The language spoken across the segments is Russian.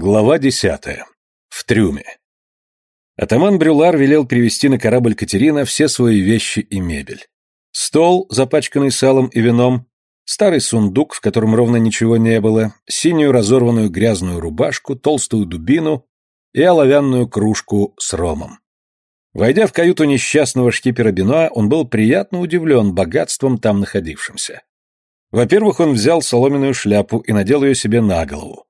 Глава десятая. В трюме. Атаман Брюлар велел привезти на корабль Катерина все свои вещи и мебель. Стол, запачканный салом и вином, старый сундук, в котором ровно ничего не было, синюю разорванную грязную рубашку, толстую дубину и оловянную кружку с ромом. Войдя в каюту несчастного шкипера Бенуа, он был приятно удивлен богатством там находившимся. Во-первых, он взял соломенную шляпу и надел ее себе на голову.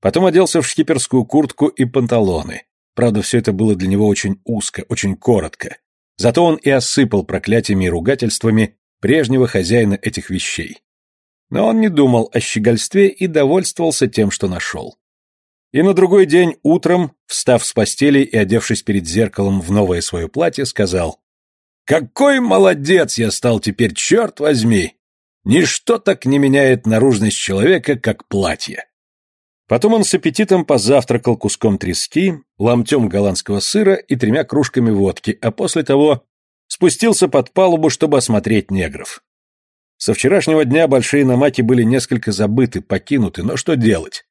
Потом оделся в шкиперскую куртку и панталоны. Правда, все это было для него очень узко, очень коротко. Зато он и осыпал проклятиями и ругательствами прежнего хозяина этих вещей. Но он не думал о щегольстве и довольствовался тем, что нашел. И на другой день утром, встав с постели и одевшись перед зеркалом в новое свое платье, сказал «Какой молодец я стал теперь, черт возьми! Ничто так не меняет наружность человека, как платье. Потом он с аппетитом позавтракал куском трески, ломтем голландского сыра и тремя кружками водки, а после того спустился под палубу, чтобы осмотреть негров. Со вчерашнего дня большие намаки были несколько забыты, покинуты, но что делать?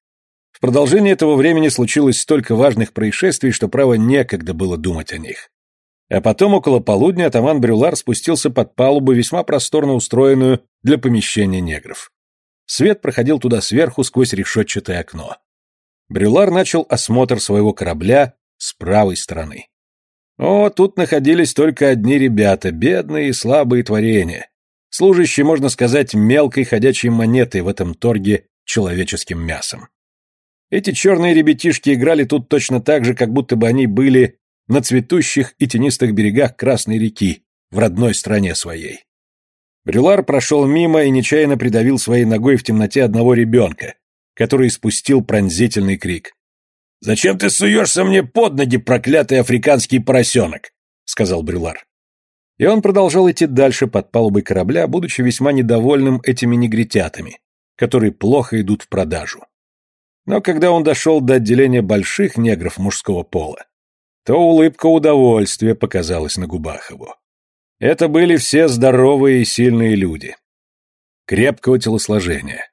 В продолжении этого времени случилось столько важных происшествий, что право некогда было думать о них. А потом около полудня атаман Брюлар спустился под палубу, весьма просторно устроенную для помещения негров. Свет проходил туда сверху сквозь решетчатое окно. Брюлар начал осмотр своего корабля с правой стороны. О, тут находились только одни ребята, бедные и слабые творения, служащие, можно сказать, мелкой ходячей монетой в этом торге человеческим мясом. Эти черные ребятишки играли тут точно так же, как будто бы они были на цветущих и тенистых берегах Красной реки, в родной стране своей. Брюлар прошел мимо и нечаянно придавил своей ногой в темноте одного ребенка, который испустил пронзительный крик. «Зачем ты суешься мне под ноги, проклятый африканский поросенок?» — сказал Брюлар. И он продолжал идти дальше под палубой корабля, будучи весьма недовольным этими негритятами, которые плохо идут в продажу. Но когда он дошел до отделения больших негров мужского пола, то улыбка удовольствия показалась на губах его. Это были все здоровые и сильные люди. Крепкого телосложения.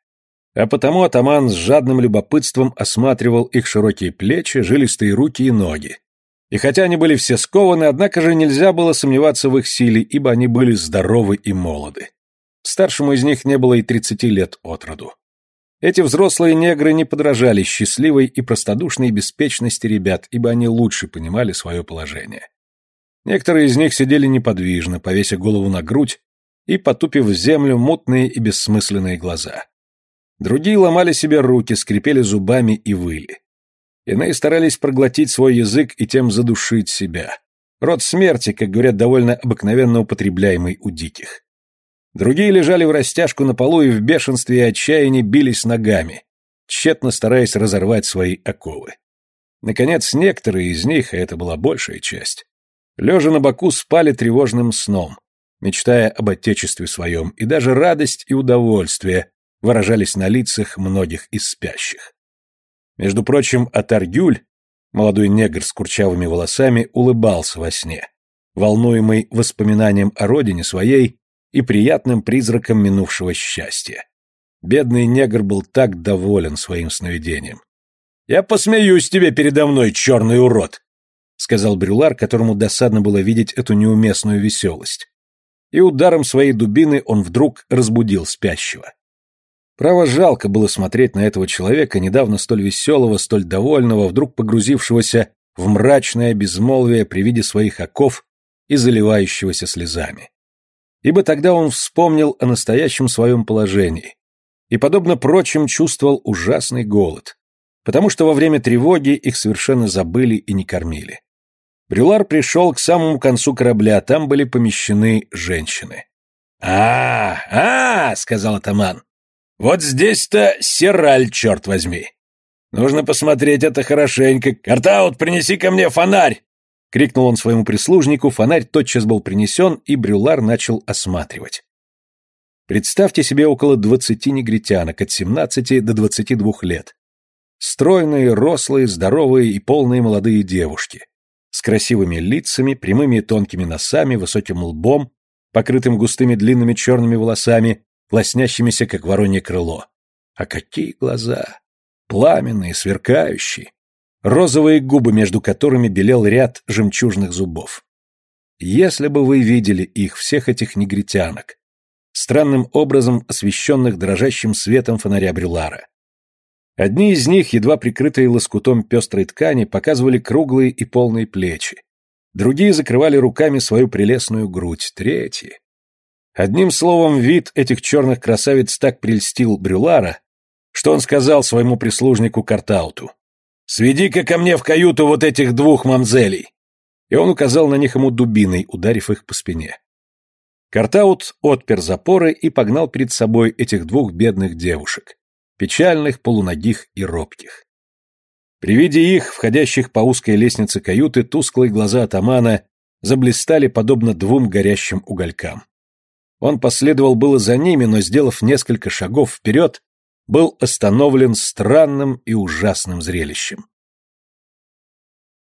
А потому атаман с жадным любопытством осматривал их широкие плечи, жилистые руки и ноги. И хотя они были все скованы, однако же нельзя было сомневаться в их силе, ибо они были здоровы и молоды. Старшему из них не было и тридцати лет от роду. Эти взрослые негры не подражали счастливой и простодушной беспечности ребят, ибо они лучше понимали свое положение. Некоторые из них сидели неподвижно, повесив голову на грудь и потупив в землю мутные и бессмысленные глаза. Другие ломали себе руки, скрипели зубами и выли. Иные старались проглотить свой язык и тем задушить себя. Род смерти, как говорят, довольно обыкновенно употребляемый у диких. Другие лежали в растяжку на полу и в бешенстве и отчаянии бились ногами, тщетно стараясь разорвать свои оковы. Наконец, некоторые из них, а это была большая часть, лежа на боку, спали тревожным сном, мечтая об отечестве своем, и даже радость и удовольствие выражались на лицах многих из спящих. Между прочим, Атаргюль, молодой негр с курчавыми волосами, улыбался во сне, волнуемый воспоминанием о родине своей и приятным призраком минувшего счастья. Бедный негр был так доволен своим сновидением. «Я посмеюсь тебе передо мной, черный урод!» — сказал Брюлар, которому досадно было видеть эту неуместную веселость. И ударом своей дубины он вдруг разбудил спящего. Право жалко было смотреть на этого человека, недавно столь веселого, столь довольного, вдруг погрузившегося в мрачное безмолвие при виде своих оков и заливающегося слезами. Ибо тогда он вспомнил о настоящем своем положении и, подобно прочим, чувствовал ужасный голод, потому что во время тревоги их совершенно забыли и не кормили. Брюлар пришел к самому концу корабля, там были помещены женщины. «А, а, — сказал атаман, — вот здесь-то сераль, черт возьми. Нужно посмотреть это хорошенько. Картаут, принеси ко мне фонарь!» — крикнул он своему прислужнику, фонарь тотчас был принесен, и Брюлар начал осматривать. Представьте себе около двадцати негритянок от семнадцати до двадцати двух лет. Стройные, рослые, здоровые и полные молодые девушки с красивыми лицами, прямыми и тонкими носами, высоким лбом, покрытым густыми длинными черными волосами, лоснящимися, как воронье крыло. А какие глаза! пламенные, сверкающие, розовые губы, между которыми белел ряд жемчужных зубов. Если бы вы видели их, всех этих негритянок, странным образом освещенных дрожащим светом фонаря Брюлара. Одни из них, едва прикрытые лоскутом пестрой ткани, показывали круглые и полные плечи. Другие закрывали руками свою прелестную грудь. Третьи. Одним словом, вид этих черных красавиц так прельстил Брюлара, что он сказал своему прислужнику Картауту. «Сведи-ка ко мне в каюту вот этих двух мамзелей!» И он указал на них ему дубиной, ударив их по спине. Картаут отпер запоры и погнал перед собой этих двух бедных девушек, печальных, полуногих и робких. При виде их, входящих по узкой лестнице каюты, тусклые глаза атамана заблистали подобно двум горящим уголькам. Он последовал было за ними, но, сделав несколько шагов вперед, был остановлен странным и ужасным зрелищем.